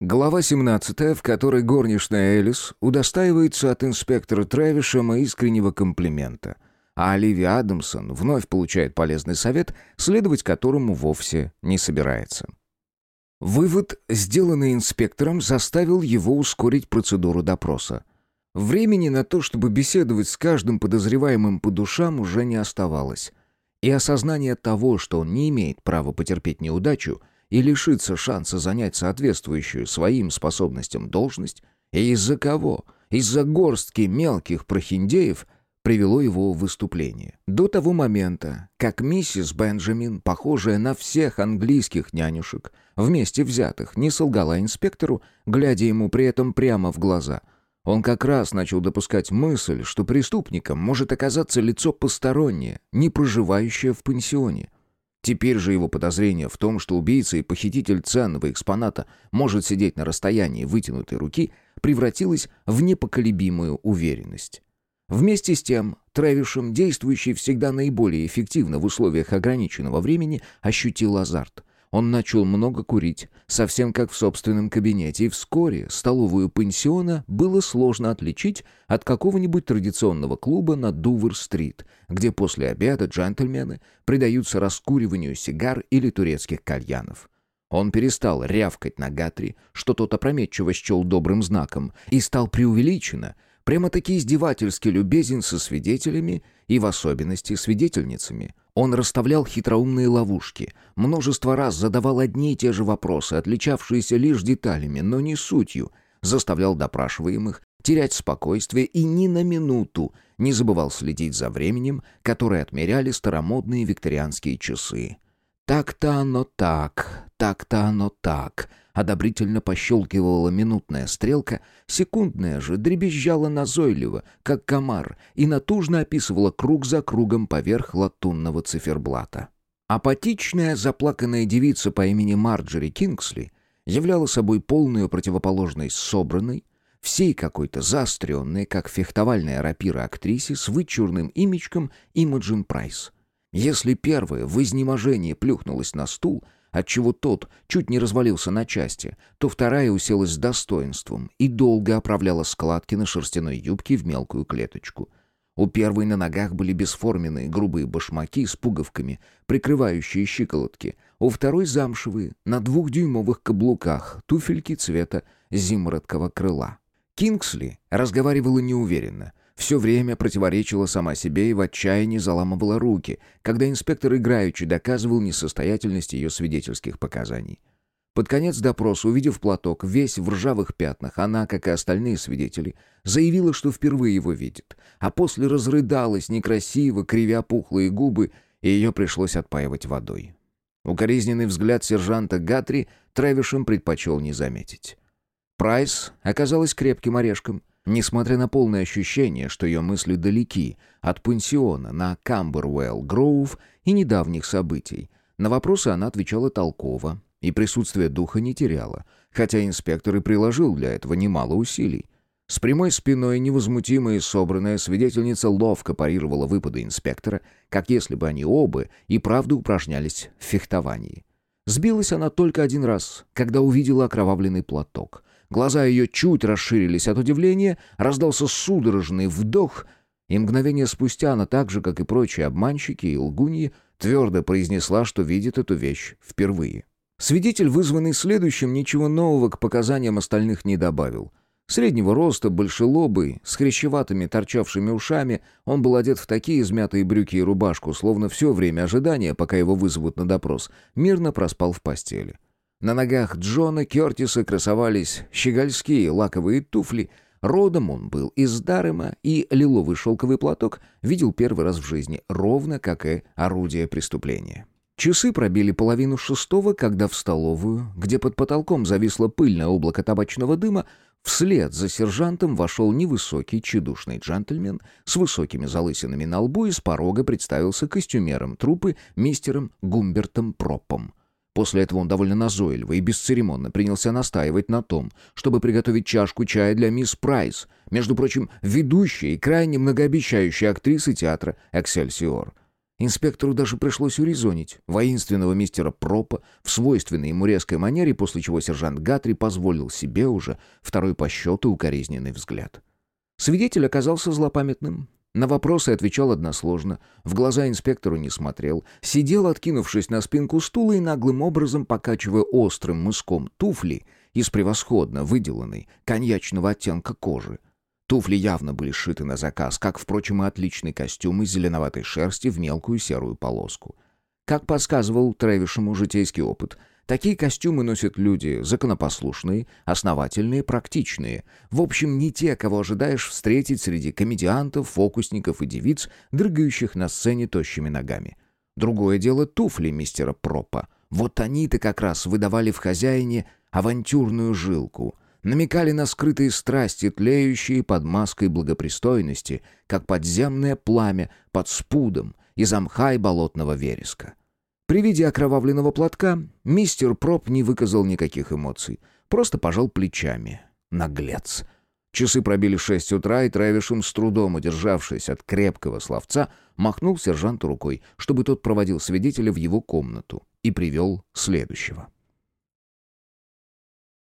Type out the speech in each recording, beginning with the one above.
Глава 17, в которой горничная Элис удостаивается от инспектора Трэвишема искреннего комплимента, а Оливия Адамсон вновь получает полезный совет, следовать которому вовсе не собирается. Вывод, сделанный инспектором, заставил его ускорить процедуру допроса. Времени на то, чтобы беседовать с каждым подозреваемым по душам, уже не оставалось. И осознание того, что он не имеет права потерпеть неудачу – и лишиться шанса занять соответствующую своим способностям должность, и из-за кого? Из-за горстки мелких прохиндеев привело его выступление. До того момента, как миссис Бенджамин, похожая на всех английских нянюшек, вместе взятых, не солгала инспектору, глядя ему при этом прямо в глаза – он как раз начал допускать мысль, что преступником может оказаться лицо постороннее, не проживающее в пансионе. Теперь же его подозрение в том, что убийца и похититель ценного экспоната может сидеть на расстоянии вытянутой руки, превратилось в непоколебимую уверенность. Вместе с тем, Трэвишем, действующий всегда наиболее эффективно в условиях ограниченного времени, ощутил азарт. Он начал много курить, совсем как в собственном кабинете, и вскоре столовую пансиона было сложно отличить от какого-нибудь традиционного клуба на Дувер-стрит, где после обеда джентльмены предаются раскуриванию сигар или турецких кальянов. Он перестал рявкать на Гатри, что тот опрометчиво счел добрым знаком, и стал преувеличенно, прямо-таки издевательски любезен со свидетелями и в особенности свидетельницами – он расставлял хитроумные ловушки, множество раз задавал одни и те же вопросы, отличавшиеся лишь деталями, но не сутью, заставлял допрашиваемых терять спокойствие и ни на минуту не забывал следить за временем, которое отмеряли старомодные викторианские часы. «Так-то оно так, так-то оно так», одобрительно пощелкивала минутная стрелка, секундная же дребезжала назойливо, как комар, и натужно описывала круг за кругом поверх латунного циферблата. Апатичная, заплаканная девица по имени Марджери Кингсли являла собой полную противоположность собранной, всей какой-то заостренной, как фехтовальная рапира актрисе с вычурным имечком Имаджин Прайс. Если первая в изнеможении плюхнулась на стул — отчего тот чуть не развалился на части, то вторая уселась с достоинством и долго оправляла складки на шерстяной юбке в мелкую клеточку. У первой на ногах были бесформенные грубые башмаки с пуговками, прикрывающие щиколотки, у второй замшевые, на двухдюймовых каблуках, туфельки цвета зимородкого крыла. Кингсли разговаривала неуверенно — все время противоречила сама себе и в отчаянии заламывала руки, когда инспектор играючи доказывал несостоятельность ее свидетельских показаний. Под конец допроса, увидев платок, весь в ржавых пятнах, она, как и остальные свидетели, заявила, что впервые его видит, а после разрыдалась некрасиво, кривя пухлые губы, и ее пришлось отпаивать водой. Укоризненный взгляд сержанта Гатри Трэвишем предпочел не заметить. Прайс оказалась крепким орешком — Несмотря на полное ощущение, что ее мысли далеки от пансиона на Камбервелл Гроув и недавних событий, на вопросы она отвечала толково и присутствие духа не теряла, хотя инспектор и приложил для этого немало усилий. С прямой спиной невозмутимая и собранная свидетельница ловко парировала выпады инспектора, как если бы они оба и правда упражнялись в фехтовании. Сбилась она только один раз, когда увидела окровавленный платок. Глаза ее чуть расширились от удивления, раздался судорожный вдох, и мгновение спустя она так же, как и прочие обманщики и лгуньи, твердо произнесла, что видит эту вещь впервые. Свидетель, вызванный следующим, ничего нового к показаниям остальных не добавил. Среднего роста, большелобый, с хрящеватыми торчавшими ушами, он был одет в такие измятые брюки и рубашку, словно все время ожидания, пока его вызовут на допрос, мирно проспал в постели. На ногах Джона Кертиса красовались щегольские лаковые туфли. Родом он был из Дарема, и лиловый шелковый платок видел первый раз в жизни, ровно как и орудие преступления. Часы пробили половину шестого, когда в столовую, где под потолком зависло пыльное облако табачного дыма, вслед за сержантом вошел невысокий, чедушный джентльмен с высокими залысинами на лбу и с порога представился костюмером трупы мистером Гумбертом Пропом. После этого он довольно назойливо и бесцеремонно принялся настаивать на том, чтобы приготовить чашку чая для мисс Прайс, между прочим, ведущей и крайне многообещающей актрисы театра «Эксельсиор». Инспектору даже пришлось урезонить воинственного мистера Пропа в свойственной ему резкой манере, после чего сержант Гатри позволил себе уже второй по счету укоризненный взгляд. Свидетель оказался злопамятным. На вопросы отвечал односложно, в глаза инспектору не смотрел, сидел, откинувшись на спинку стула и наглым образом покачивая острым мыском туфли из превосходно выделанной коньячного оттенка кожи. Туфли явно были сшиты на заказ, как, впрочем, и отличный костюм из зеленоватой шерсти в мелкую серую полоску. Как подсказывал Трэвишему житейский опыт, такие костюмы носят люди законопослушные, основательные, практичные. В общем, не те, кого ожидаешь встретить среди комедиантов, фокусников и девиц, дрыгающих на сцене тощими ногами. Другое дело туфли мистера Пропа. Вот они-то как раз выдавали в хозяине авантюрную жилку — намекали на скрытые страсти, тлеющие под маской благопристойности, как подземное пламя под спудом из мха и болотного вереска. При виде окровавленного платка мистер Проп не выказал никаких эмоций, просто пожал плечами. Наглец. Часы пробили шесть утра, и Трэвишем, с трудом удержавшись от крепкого словца, махнул сержанту рукой, чтобы тот проводил свидетеля в его комнату и привел следующего.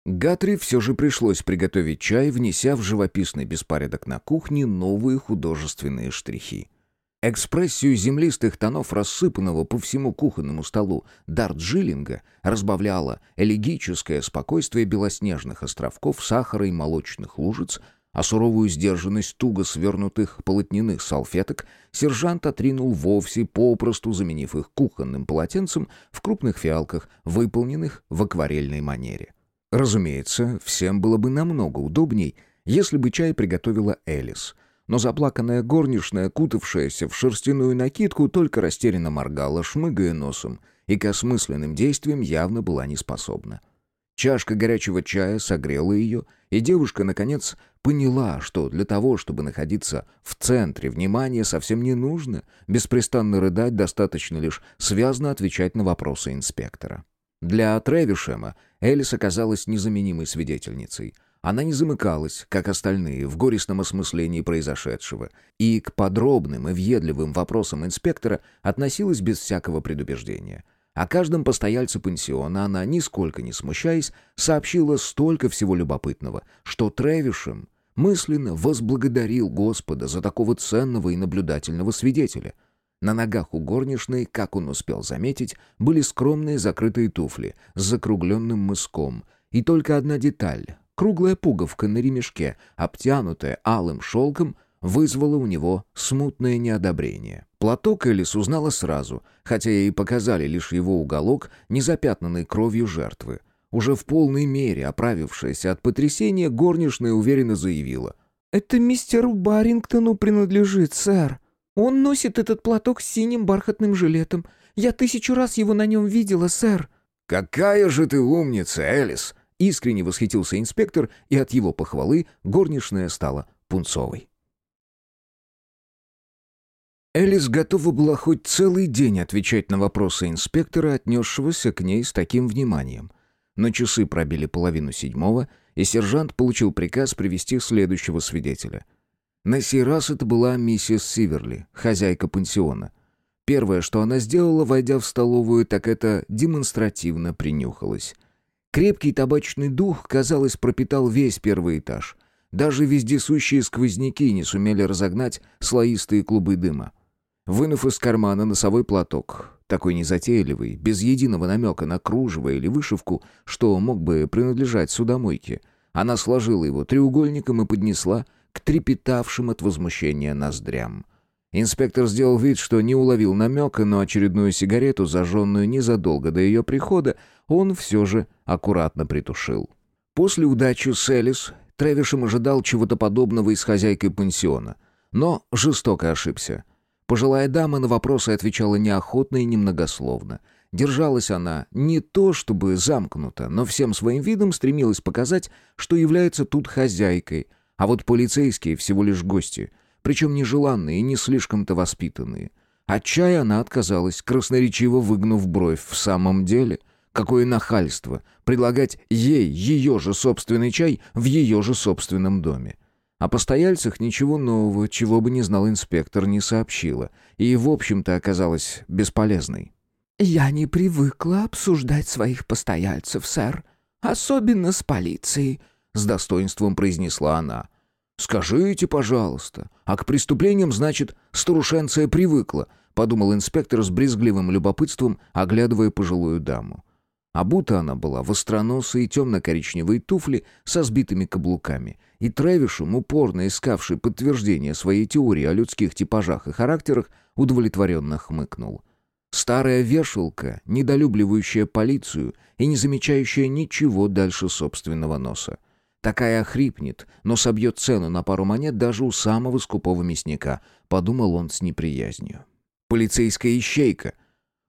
Гатри все же пришлось приготовить чай, внеся в живописный беспорядок на кухне новые художественные штрихи. Экспрессию землистых тонов, рассыпанного по всему кухонному столу дарджилинга, разбавляло элегическое спокойствие белоснежных островков сахара и молочных лужиц, а суровую сдержанность туго свернутых полотняных салфеток сержант отринул вовсе, попросту заменив их кухонным полотенцем в крупных фиалках, выполненных в акварельной манере. Разумеется, всем было бы намного удобней, если бы чай приготовила Элис. Но заплаканная горничная, кутавшаяся в шерстяную накидку, только растерянно моргала, шмыгая носом, и к осмысленным действиям явно была не способна. Чашка горячего чая согрела ее, и девушка, наконец, поняла, что для того, чтобы находиться в центре внимания, совсем не нужно беспрестанно рыдать, достаточно лишь связно отвечать на вопросы инспектора. Для Тревишема Элис оказалась незаменимой свидетельницей. Она не замыкалась, как остальные, в горестном осмыслении произошедшего, и к подробным и въедливым вопросам инспектора относилась без всякого предубеждения. О каждом постояльце пансиона она, нисколько не смущаясь, сообщила столько всего любопытного, что Тревишем мысленно возблагодарил Господа за такого ценного и наблюдательного свидетеля — на ногах у горничной, как он успел заметить, были скромные закрытые туфли с закругленным мыском. И только одна деталь — круглая пуговка на ремешке, обтянутая алым шелком, вызвала у него смутное неодобрение. Платок Элис узнала сразу, хотя ей показали лишь его уголок, не запятнанный кровью жертвы. Уже в полной мере оправившаяся от потрясения, горничная уверенно заявила. «Это мистеру Барингтону принадлежит, сэр». Он носит этот платок с синим бархатным жилетом. Я тысячу раз его на нем видела, сэр». «Какая же ты умница, Элис!» Искренне восхитился инспектор, и от его похвалы горничная стала пунцовой. Элис готова была хоть целый день отвечать на вопросы инспектора, отнесшегося к ней с таким вниманием. Но часы пробили половину седьмого, и сержант получил приказ привести следующего свидетеля — на сей раз это была миссис Сиверли, хозяйка пансиона. Первое, что она сделала, войдя в столовую, так это демонстративно принюхалась. Крепкий табачный дух, казалось, пропитал весь первый этаж. Даже вездесущие сквозняки не сумели разогнать слоистые клубы дыма. Вынув из кармана носовой платок, такой незатейливый, без единого намека на кружево или вышивку, что мог бы принадлежать судомойке, она сложила его треугольником и поднесла к трепетавшим от возмущения ноздрям. Инспектор сделал вид, что не уловил намека, но очередную сигарету, зажженную незадолго до ее прихода, он все же аккуратно притушил. После удачи с Элис Тревишем ожидал чего-то подобного из хозяйкой пансиона, но жестоко ошибся. Пожилая дама на вопросы отвечала неохотно и немногословно. Держалась она не то чтобы замкнуто, но всем своим видом стремилась показать, что является тут хозяйкой, а вот полицейские всего лишь гости, причем нежеланные и не слишком-то воспитанные. От чая она отказалась, красноречиво выгнув бровь. В самом деле, какое нахальство предлагать ей ее же собственный чай в ее же собственном доме. О постояльцах ничего нового, чего бы не знал инспектор, не сообщила, и, в общем-то, оказалась бесполезной. «Я не привыкла обсуждать своих постояльцев, сэр, особенно с полицией», — с достоинством произнесла она. «Скажите, пожалуйста, а к преступлениям, значит, старушенция привыкла», — подумал инспектор с брезгливым любопытством, оглядывая пожилую даму. А будто она была в остроносые темно-коричневые туфли со сбитыми каблуками, и Трэвишем, упорно искавший подтверждение своей теории о людских типажах и характерах, удовлетворенно хмыкнул. Старая вешалка, недолюбливающая полицию и не замечающая ничего дальше собственного носа. Такая охрипнет, но собьет цену на пару монет даже у самого скупого мясника, подумал он с неприязнью. Полицейская ищейка.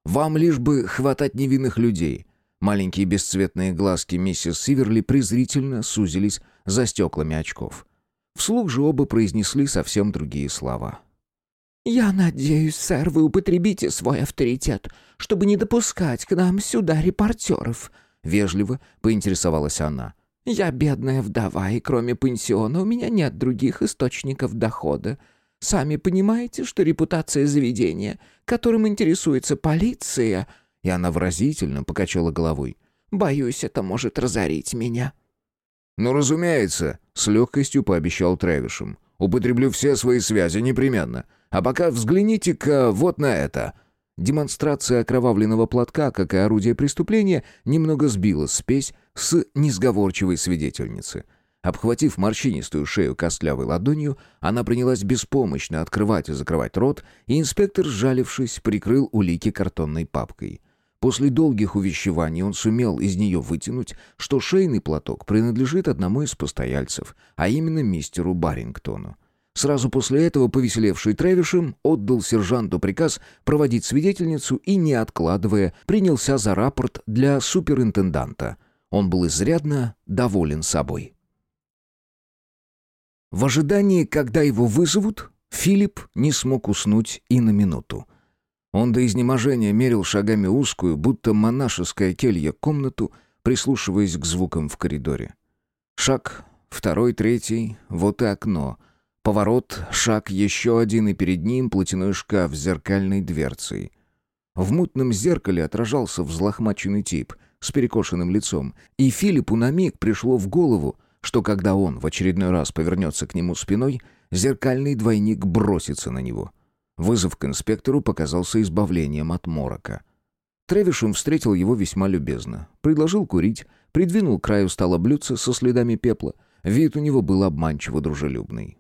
Вам лишь бы хватать невинных людей. Маленькие бесцветные глазки миссис Сиверли презрительно сузились за стеклами очков. Вслух же оба произнесли совсем другие слова. «Я надеюсь, сэр, вы употребите свой авторитет, чтобы не допускать к нам сюда репортеров», — вежливо поинтересовалась она. «Я бедная вдова, и кроме пансиона у меня нет других источников дохода. Сами понимаете, что репутация заведения, которым интересуется полиция...» И она выразительно покачала головой. «Боюсь, это может разорить меня». «Ну, разумеется», — с легкостью пообещал Трэвишем. «Употреблю все свои связи непременно. А пока взгляните-ка вот на это». Демонстрация окровавленного платка, как и орудие преступления, немного сбила спесь с несговорчивой свидетельницы. Обхватив морщинистую шею костлявой ладонью, она принялась беспомощно открывать и закрывать рот, и инспектор, сжалившись, прикрыл улики картонной папкой. После долгих увещеваний он сумел из нее вытянуть, что шейный платок принадлежит одному из постояльцев, а именно мистеру Барингтону. Сразу после этого повеселевший Тревишем отдал сержанту приказ проводить свидетельницу и, не откладывая, принялся за рапорт для суперинтенданта. Он был изрядно доволен собой. В ожидании, когда его вызовут, Филипп не смог уснуть и на минуту. Он до изнеможения мерил шагами узкую, будто монашеская келья, комнату, прислушиваясь к звукам в коридоре. Шаг, второй, третий, вот и окно — Поворот, шаг еще один, и перед ним платяной шкаф с зеркальной дверцей. В мутном зеркале отражался взлохмаченный тип с перекошенным лицом, и Филиппу на миг пришло в голову, что когда он в очередной раз повернется к нему спиной, зеркальный двойник бросится на него. Вызов к инспектору показался избавлением от морока. Тревишем встретил его весьма любезно. Предложил курить, придвинул к краю стола блюдца со следами пепла. Вид у него был обманчиво дружелюбный.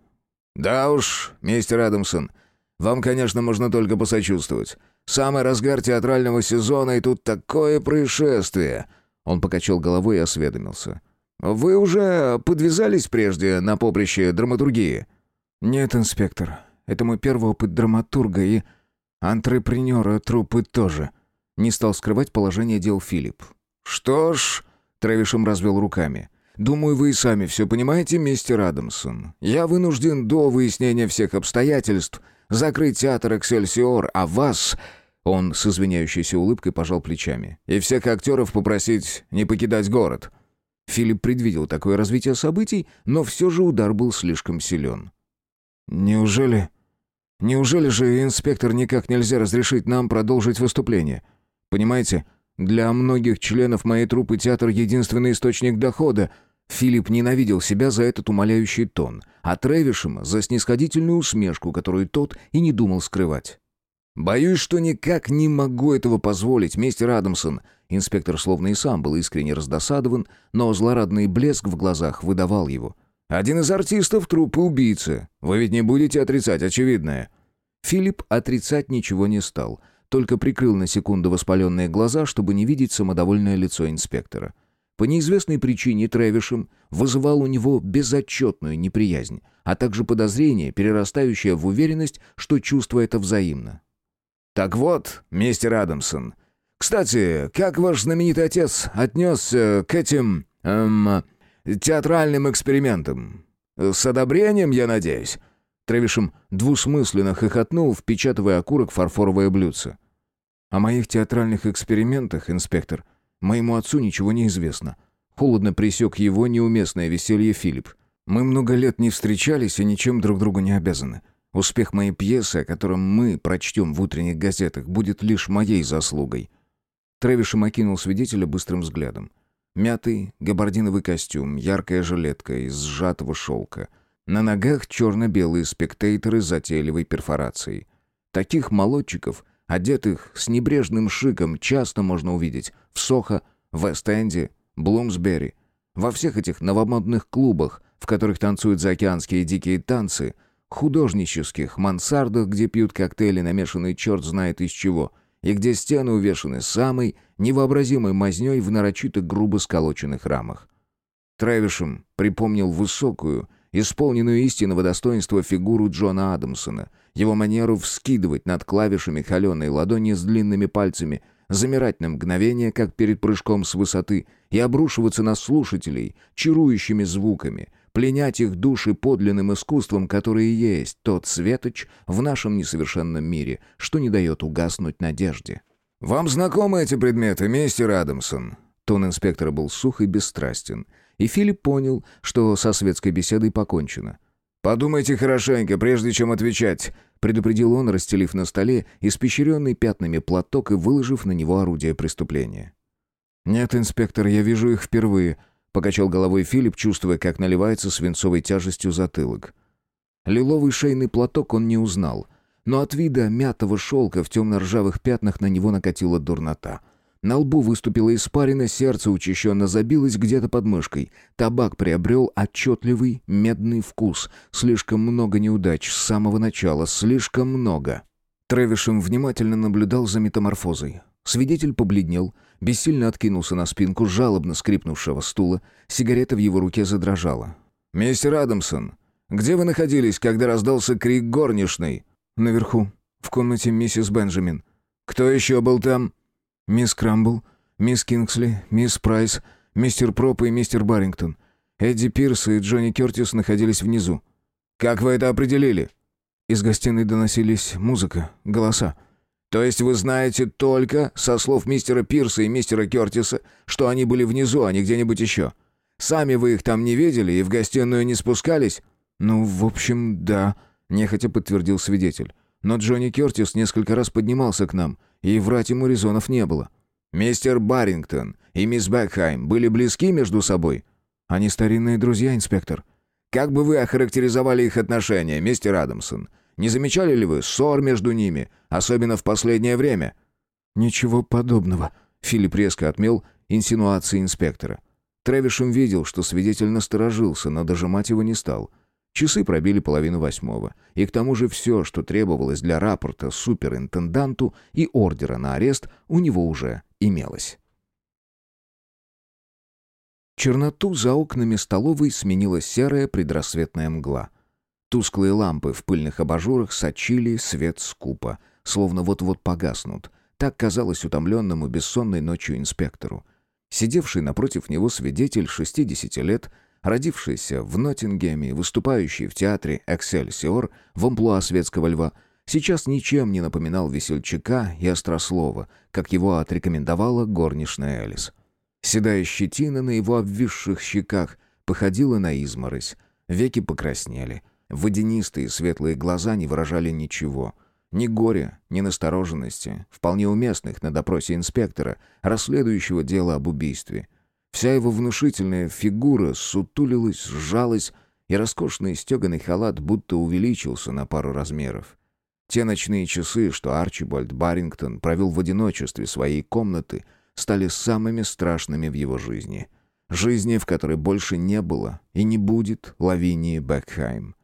«Да уж, мистер Адамсон, вам, конечно, можно только посочувствовать. Самый разгар театрального сезона, и тут такое происшествие!» Он покачал головой и осведомился. «Вы уже подвязались прежде на поприще драматургии?» «Нет, инспектор. Это мой первый опыт драматурга и антрепренера труппы тоже». Не стал скрывать положение дел Филипп. «Что ж...» — Трэвишем развел руками. Думаю, вы и сами все понимаете, мистер Адамсон. Я вынужден до выяснения всех обстоятельств закрыть театр «Эксельсиор», а вас...» Он с извиняющейся улыбкой пожал плечами. «И всех актеров попросить не покидать город». Филипп предвидел такое развитие событий, но все же удар был слишком силен. «Неужели... Неужели же, инспектор, никак нельзя разрешить нам продолжить выступление? Понимаете, для многих членов моей труппы театр — единственный источник дохода», Филипп ненавидел себя за этот умоляющий тон, а Тревишема за снисходительную усмешку, которую тот и не думал скрывать. «Боюсь, что никак не могу этого позволить, мистер Адамсон». Инспектор словно и сам был искренне раздосадован, но злорадный блеск в глазах выдавал его. «Один из артистов труппы убийцы. Вы ведь не будете отрицать очевидное». Филипп отрицать ничего не стал, только прикрыл на секунду воспаленные глаза, чтобы не видеть самодовольное лицо инспектора. По неизвестной причине Трэвишем вызывал у него безотчетную неприязнь, а также подозрение, перерастающее в уверенность, что чувство это взаимно. «Так вот, мистер Адамсон, кстати, как ваш знаменитый отец отнесся к этим... Эм, театральным экспериментам? С одобрением, я надеюсь?» Трэвишем двусмысленно хохотнул, впечатывая окурок фарфоровое блюдце. «О моих театральных экспериментах, инспектор, Моему отцу ничего не известно. Холодно пресек его неуместное веселье Филипп. Мы много лет не встречались и ничем друг другу не обязаны. Успех моей пьесы, о котором мы прочтем в утренних газетах, будет лишь моей заслугой». Трэвишем окинул свидетеля быстрым взглядом. Мятый габардиновый костюм, яркая жилетка из сжатого шелка. На ногах черно-белые спектейторы с затейливой перфорацией. Таких молодчиков, одетых с небрежным шиком, часто можно увидеть в Сохо, Вест-Энде, Блумсбери. Во всех этих новомодных клубах, в которых танцуют заокеанские дикие танцы, художнических мансардах, где пьют коктейли, намешанные черт знает из чего, и где стены увешаны самой невообразимой мазнёй в нарочито грубо сколоченных рамах. Трэвишем припомнил высокую, исполненную истинного достоинства фигуру Джона Адамсона, его манеру вскидывать над клавишами холеные ладони с длинными пальцами, замирать на мгновение, как перед прыжком с высоты, и обрушиваться на слушателей чарующими звуками, пленять их души подлинным искусством, которое есть тот светоч в нашем несовершенном мире, что не дает угаснуть надежде. «Вам знакомы эти предметы, мистер Адамсон?» Тон инспектора был сух и бесстрастен, и Филипп понял, что со светской беседой покончено. «Подумайте хорошенько, прежде чем отвечать», — предупредил он, расстелив на столе испещренный пятнами платок и выложив на него орудие преступления. «Нет, инспектор, я вижу их впервые», — покачал головой Филипп, чувствуя, как наливается свинцовой тяжестью затылок. Лиловый шейный платок он не узнал — но от вида мятого шелка в темно-ржавых пятнах на него накатила дурнота. На лбу выступила испарина, сердце учащенно забилось где-то под мышкой. Табак приобрел отчетливый медный вкус. Слишком много неудач с самого начала, слишком много. Тревишем внимательно наблюдал за метаморфозой. Свидетель побледнел, бессильно откинулся на спинку жалобно скрипнувшего стула, сигарета в его руке задрожала. «Мистер Адамсон, где вы находились, когда раздался крик горничной?» «Наверху, в комнате миссис Бенджамин». «Кто еще был там?» «Мисс Крамбл, мисс Кингсли, мисс Прайс, мистер Проп и мистер Баррингтон. Эдди Пирс и Джонни Кертис находились внизу». «Как вы это определили?» Из гостиной доносились музыка, голоса. «То есть вы знаете только, со слов мистера Пирса и мистера Кертиса, что они были внизу, а не где-нибудь еще? Сами вы их там не видели и в гостиную не спускались?» «Ну, в общем, да», нехотя подтвердил свидетель. Но Джонни Кертис несколько раз поднимался к нам, и врать ему резонов не было. «Мистер Баррингтон и мисс Бекхайм были близки между собой?» «Они старинные друзья, инспектор». «Как бы вы охарактеризовали их отношения, мистер Адамсон? Не замечали ли вы ссор между ними, особенно в последнее время?» «Ничего подобного», — Филипп резко отмел инсинуации инспектора. Трэвишем видел, что свидетель насторожился, но дожимать его не стал — Часы пробили половину восьмого, и к тому же все, что требовалось для рапорта суперинтенданту и ордера на арест, у него уже имелось. Черноту за окнами столовой сменила серая предрассветная мгла. Тусклые лампы в пыльных абажурах сочили свет скупа, словно вот-вот погаснут. Так казалось утомленному бессонной ночью инспектору. Сидевший напротив него свидетель 60 лет – родившийся в Ноттингеме, выступающий в театре «Эксельсиор» в амплуа светского льва, сейчас ничем не напоминал весельчака и острослова, как его отрекомендовала горничная Элис. Седая щетина на его обвисших щеках походила на изморозь, веки покраснели, водянистые светлые глаза не выражали ничего — ни горя, ни настороженности, вполне уместных на допросе инспектора, расследующего дело об убийстве — Вся его внушительная фигура сутулилась, сжалась, и роскошный стеганый халат будто увеличился на пару размеров. Те ночные часы, что Арчибальд Баррингтон провел в одиночестве своей комнаты, стали самыми страшными в его жизни. Жизни, в которой больше не было и не будет Лавинии Бекхайм.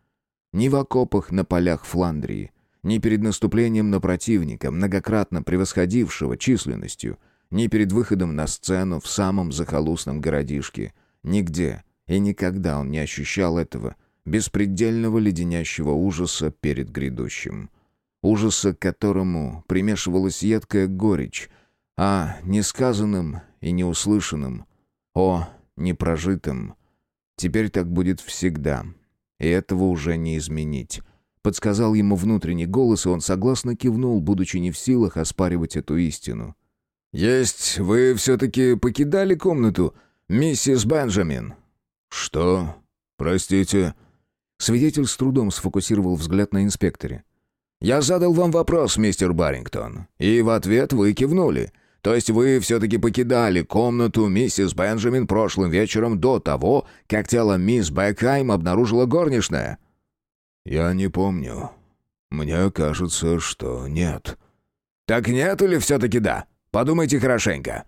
Ни в окопах на полях Фландрии, ни перед наступлением на противника, многократно превосходившего численностью – ни перед выходом на сцену в самом захолустном городишке. Нигде и никогда он не ощущал этого беспредельного леденящего ужаса перед грядущим. Ужаса, к которому примешивалась едкая горечь, а несказанным и неуслышанным, о, непрожитым. Теперь так будет всегда, и этого уже не изменить. Подсказал ему внутренний голос, и он согласно кивнул, будучи не в силах оспаривать эту истину. «Есть, вы все-таки покидали комнату, миссис Бенджамин?» «Что? «Простите». Свидетель с трудом сфокусировал взгляд на инспекторе. «Я задал вам вопрос, мистер Баррингтон, и в ответ вы кивнули. То есть вы все-таки покидали комнату миссис Бенджамин прошлым вечером до того, как тело мисс Бекхайм обнаружила горничная?» «Я не помню. Мне кажется, что нет». «Так нет или все-таки да? Подумайте хорошенько».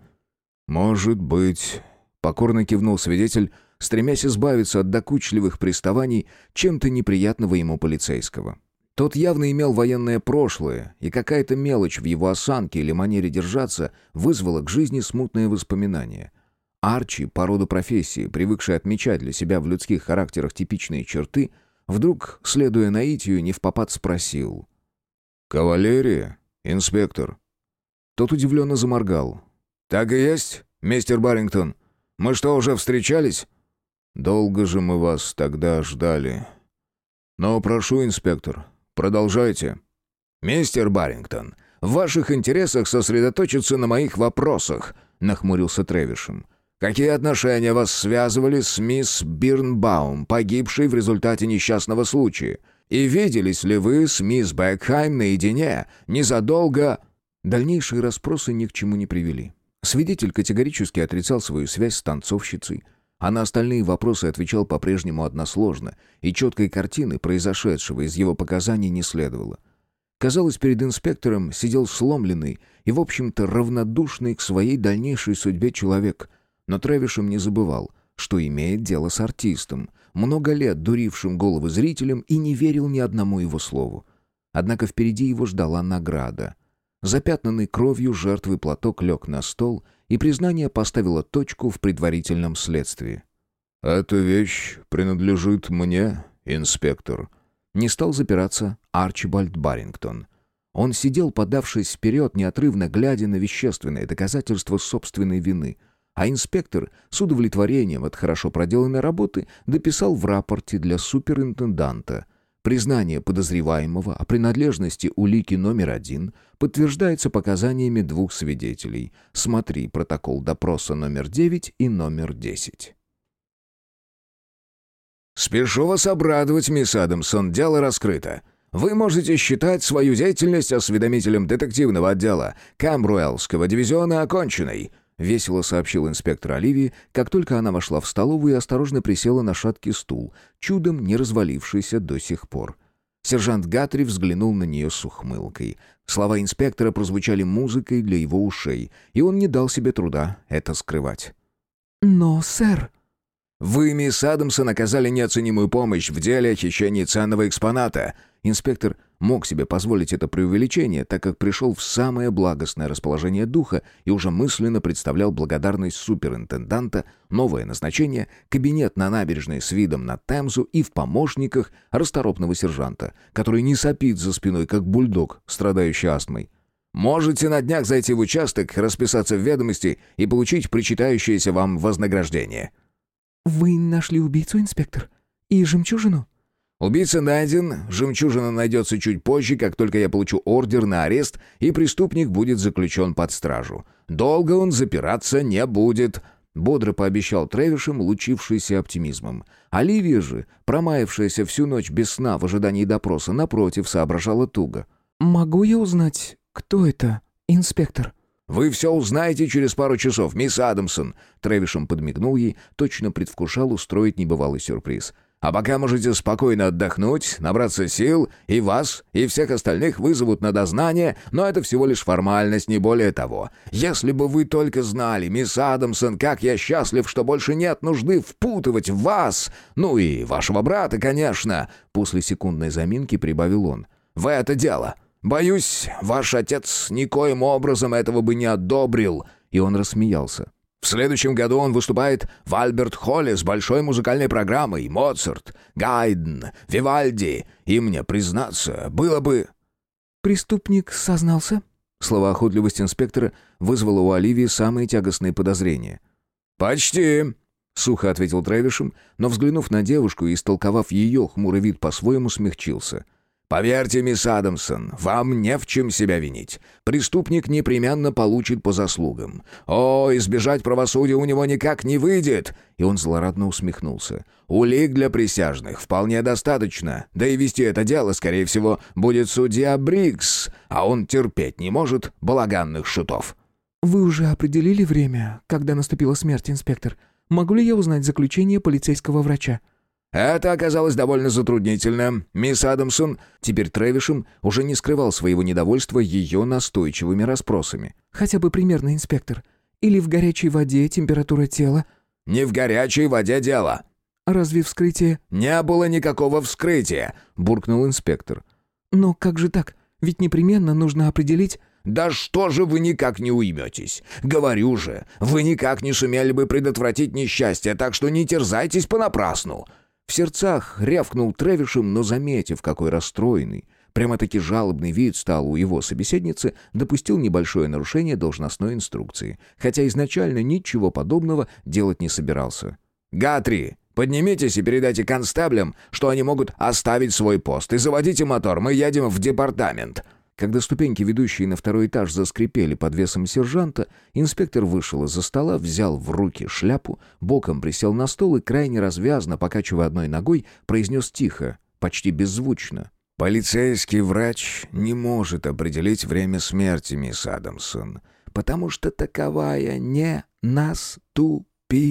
«Может быть...» — покорно кивнул свидетель, стремясь избавиться от докучливых приставаний чем-то неприятного ему полицейского. Тот явно имел военное прошлое, и какая-то мелочь в его осанке или манере держаться вызвала к жизни смутные воспоминания. Арчи, по роду профессии, привыкший отмечать для себя в людских характерах типичные черты, вдруг, следуя наитию, не в попад спросил. «Кавалерия? Инспектор?» Тот удивленно заморгал. «Так и есть, мистер Баррингтон. Мы что, уже встречались?» «Долго же мы вас тогда ждали. Но прошу, инспектор, продолжайте». «Мистер Баррингтон, в ваших интересах сосредоточиться на моих вопросах», — нахмурился Тревишем. «Какие отношения вас связывали с мисс Бирнбаум, погибшей в результате несчастного случая? И виделись ли вы с мисс Бекхайм наедине, незадолго...» Дальнейшие расспросы ни к чему не привели. Свидетель категорически отрицал свою связь с танцовщицей, а на остальные вопросы отвечал по-прежнему односложно, и четкой картины произошедшего из его показаний не следовало. Казалось, перед инспектором сидел сломленный и, в общем-то, равнодушный к своей дальнейшей судьбе человек, но Трэвишем не забывал, что имеет дело с артистом, много лет дурившим головы зрителям и не верил ни одному его слову. Однако впереди его ждала награда. Запятнанный кровью жертвы платок лег на стол — и признание поставило точку в предварительном следствии. «Эта вещь принадлежит мне, инспектор», — не стал запираться Арчибальд Барингтон. Он сидел, подавшись вперед, неотрывно глядя на вещественные доказательства собственной вины, а инспектор с удовлетворением от хорошо проделанной работы дописал в рапорте для суперинтенданта — Признание подозреваемого о принадлежности улики номер один подтверждается показаниями двух свидетелей. Смотри протокол допроса номер 9 и номер 10. «Спешу вас обрадовать, мисс Адамсон, дело раскрыто. Вы можете считать свою деятельность осведомителем детективного отдела Камбруэллского дивизиона оконченной», — весело сообщил инспектор Оливии, как только она вошла в столовую и осторожно присела на шаткий стул, чудом не развалившийся до сих пор. Сержант Гатри взглянул на нее с ухмылкой. Слова инспектора прозвучали музыкой для его ушей, и он не дал себе труда это скрывать. «Но, сэр...» «Вы, мисс Адамсон, оказали неоценимую помощь в деле о хищении ценного экспоната». Инспектор мог себе позволить это преувеличение, так как пришел в самое благостное расположение духа и уже мысленно представлял благодарность суперинтенданта, новое назначение, кабинет на набережной с видом на Темзу и в помощниках расторопного сержанта, который не сопит за спиной, как бульдог, страдающий астмой. Можете на днях зайти в участок, расписаться в ведомости и получить причитающееся вам вознаграждение». «Вы нашли убийцу, инспектор? И жемчужину?» Убийца найден, жемчужина найдется чуть позже, как только я получу ордер на арест, и преступник будет заключен под стражу. Долго он запираться не будет», — бодро пообещал Тревишем, лучившийся оптимизмом. Оливия же, промаявшаяся всю ночь без сна в ожидании допроса, напротив, соображала туго. «Могу я узнать, кто это, инспектор?» «Вы все узнаете через пару часов, мисс Адамсон!» Тревишем подмигнул ей, точно предвкушал устроить небывалый сюрприз. А пока можете спокойно отдохнуть, набраться сил, и вас, и всех остальных вызовут на дознание, но это всего лишь формальность, не более того. Если бы вы только знали, мисс Адамсон, как я счастлив, что больше нет нужды впутывать вас, ну и вашего брата, конечно!» После секундной заминки прибавил он. «В это дело. Боюсь, ваш отец никоим образом этого бы не одобрил». И он рассмеялся. В следующем году он выступает в Альберт-Холле с большой музыкальной программой. Моцарт, Гайден, Вивальди. И мне, признаться, было бы...» «Преступник сознался?» Словоохотливость инспектора вызвала у Оливии самые тягостные подозрения. «Почти», — сухо ответил Трэвишем, но, взглянув на девушку и истолковав ее хмурый вид по-своему, смягчился. Поверьте, мисс Адамсон, вам не в чем себя винить. Преступник непременно получит по заслугам. О, избежать правосудия у него никак не выйдет!» И он злорадно усмехнулся. «Улик для присяжных вполне достаточно. Да и вести это дело, скорее всего, будет судья Брикс, а он терпеть не может балаганных шутов». «Вы уже определили время, когда наступила смерть, инспектор? Могу ли я узнать заключение полицейского врача?» Это оказалось довольно затруднительно. Мисс Адамсон, теперь Трэвишем, уже не скрывал своего недовольства ее настойчивыми расспросами. «Хотя бы примерно, инспектор. Или в горячей воде температура тела?» «Не в горячей воде дело». «Разве вскрытие?» «Не было никакого вскрытия», — буркнул инспектор. «Но как же так? Ведь непременно нужно определить...» «Да что же вы никак не уйметесь? Говорю же, вы никак не сумели бы предотвратить несчастье, так что не терзайтесь понапрасну. В сердцах рявкнул Тревишем, но, заметив, какой расстроенный, прямо-таки жалобный вид стал у его собеседницы, допустил небольшое нарушение должностной инструкции, хотя изначально ничего подобного делать не собирался. «Гатри, поднимитесь и передайте констаблям, что они могут оставить свой пост, и заводите мотор, мы едем в департамент». Когда ступеньки, ведущие на второй этаж, заскрипели под весом сержанта, инспектор вышел из-за стола, взял в руки шляпу, боком присел на стол и, крайне развязно, покачивая одной ногой, произнес тихо, почти беззвучно. «Полицейский врач не может определить время смерти, мисс Адамсон, потому что таковая не наступила».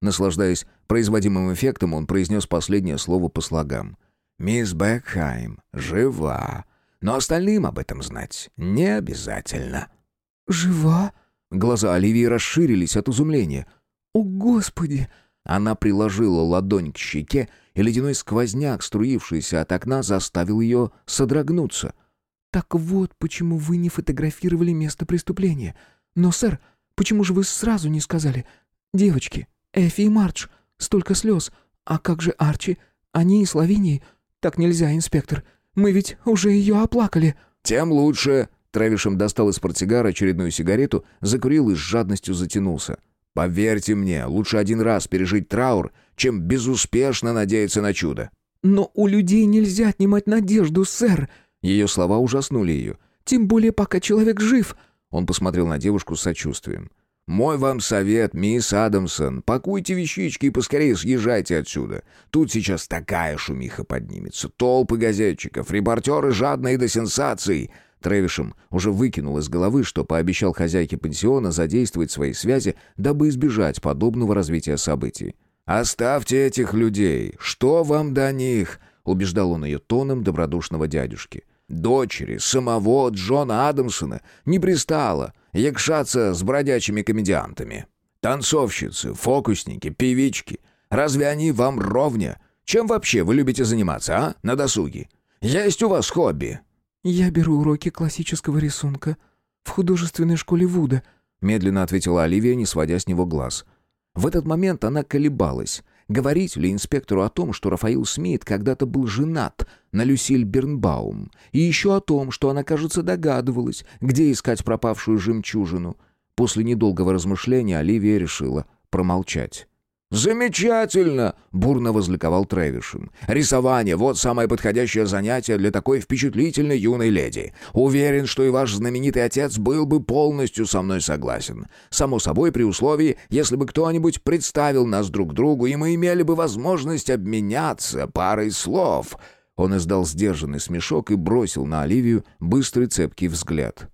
Наслаждаясь производимым эффектом, он произнес последнее слово по слогам. «Мисс Бекхайм жива, но остальным об этом знать не обязательно». «Жива?» Глаза Оливии расширились от изумления. «О, Господи!» Она приложила ладонь к щеке, и ледяной сквозняк, струившийся от окна, заставил ее содрогнуться. «Так вот, почему вы не фотографировали место преступления. Но, сэр, почему же вы сразу не сказали? Девочки, Эфи и Мардж, столько слез. А как же Арчи? Они и Словении? Так нельзя, инспектор. Мы ведь уже ее оплакали». «Тем лучше». Трэвишем достал из портсигара очередную сигарету, закурил и с жадностью затянулся. «Поверьте мне, лучше один раз пережить траур, чем безуспешно надеяться на чудо». «Но у людей нельзя отнимать надежду, сэр!» Ее слова ужаснули ее. «Тем более, пока человек жив!» Он посмотрел на девушку с сочувствием. «Мой вам совет, мисс Адамсон, пакуйте вещички и поскорее съезжайте отсюда. Тут сейчас такая шумиха поднимется. Толпы газетчиков, репортеры жадные до сенсаций». Трэвишем уже выкинул из головы, что пообещал хозяйке пансиона задействовать свои связи, дабы избежать подобного развития событий. «Оставьте этих людей. Что вам до них?» — убеждал он ее тоном добродушного дядюшки. «Дочери самого Джона Адамсона не пристало якшаться с бродячими комедиантами. Танцовщицы, фокусники, певички. Разве они вам ровня? Чем вообще вы любите заниматься, а, на досуге? Есть у вас хобби?» «Я беру уроки классического рисунка в художественной школе Вуда», медленно ответила Оливия, не сводя с него глаз. В этот момент она колебалась. Говорить ли инспектору о том, что Рафаил Смит когда-то был женат на Люсиль Бернбаум, и еще о том, что она, кажется, догадывалась, где искать пропавшую жемчужину. После недолгого размышления Оливия решила промолчать. «Замечательно!» — бурно возликовал Трэвишем. «Рисование — вот самое подходящее занятие для такой впечатлительной юной леди. Уверен, что и ваш знаменитый отец был бы полностью со мной согласен. Само собой, при условии, если бы кто-нибудь представил нас друг другу, и мы имели бы возможность обменяться парой слов». Он издал сдержанный смешок и бросил на Оливию быстрый цепкий взгляд.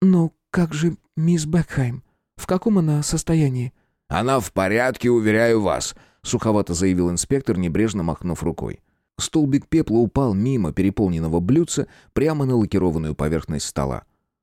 «Но как же мисс Бекхайм? В каком она состоянии?» «Она в порядке, уверяю вас», — суховато заявил инспектор, небрежно махнув рукой. Столбик пепла упал мимо переполненного блюдца прямо на лакированную поверхность стола.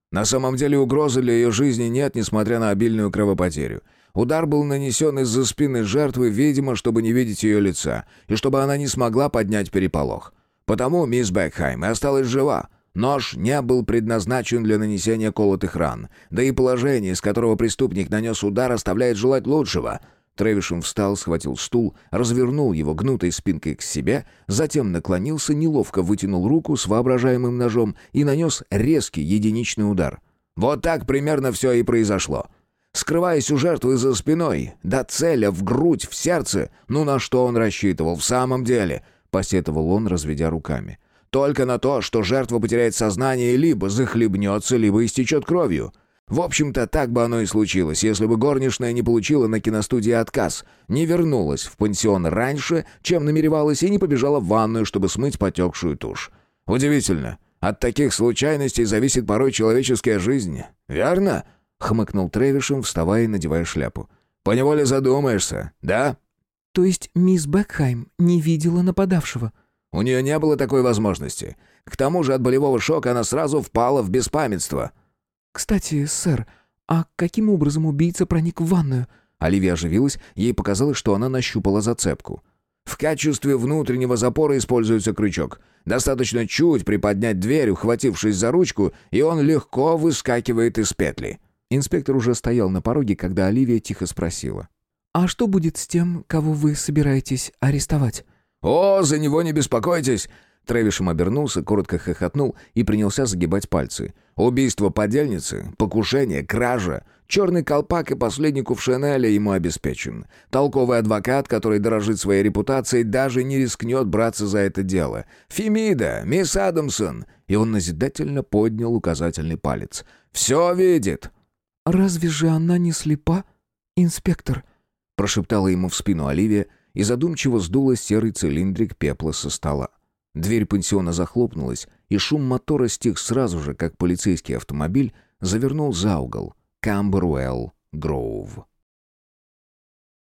На самом деле угрозы для ее жизни нет, несмотря на обильную кровопотерю. Удар был нанесен из-за спины жертвы, видимо, чтобы не видеть ее лица, и чтобы она не смогла поднять переполох. Потому мисс Бекхайм и осталась жива. Нож не был предназначен для нанесения колотых ран, да и положение, с которого преступник нанес удар, оставляет желать лучшего. Тревишем встал, схватил стул, развернул его гнутой спинкой к себе, затем наклонился, неловко вытянул руку с воображаемым ножом и нанес резкий единичный удар. Вот так примерно все и произошло. Скрываясь у жертвы за спиной, до целя в грудь, в сердце, ну на что он рассчитывал в самом деле, посетовал он, разведя руками. Только на то, что жертва потеряет сознание и либо захлебнется, либо истечет кровью. В общем-то, так бы оно и случилось, если бы горничная не получила на киностудии отказ, не вернулась в пансион раньше, чем намеревалась, и не побежала в ванную, чтобы смыть потекшую тушь. Удивительно. От таких случайностей зависит порой человеческая жизнь. Верно?» — хмыкнул Тревишем, вставая и надевая шляпу. «Поневоле задумаешься, да?» «То есть мисс Бекхайм не видела нападавшего?» «У нее не было такой возможности. К тому же от болевого шока она сразу впала в беспамятство». «Кстати, сэр, а каким образом убийца проник в ванную?» Оливия оживилась, ей показалось, что она нащупала зацепку. В качестве внутреннего запора используется крючок. Достаточно чуть приподнять дверь, ухватившись за ручку, и он легко выскакивает из петли. Инспектор уже стоял на пороге, когда Оливия тихо спросила. «А что будет с тем, кого вы собираетесь арестовать?» «О, за него не беспокойтесь!» Трэвишем обернулся, коротко хохотнул и принялся загибать пальцы. Убийство подельницы, покушение, кража. Черный колпак и последний кув Шанеля ему обеспечен. Толковый адвокат, который дорожит своей репутацией, даже не рискнет браться за это дело. «Фемида, мисс Адамсон!» И он назидательно поднял указательный палец. «Все видит!» «Разве же она не слепа, инспектор?» Прошептала ему в спину Оливия и задумчиво сдула серый цилиндрик пепла со стола. Дверь пансиона захлопнулась, и шум мотора стих сразу же, как полицейский автомобиль завернул за угол Камбервелл Гроув.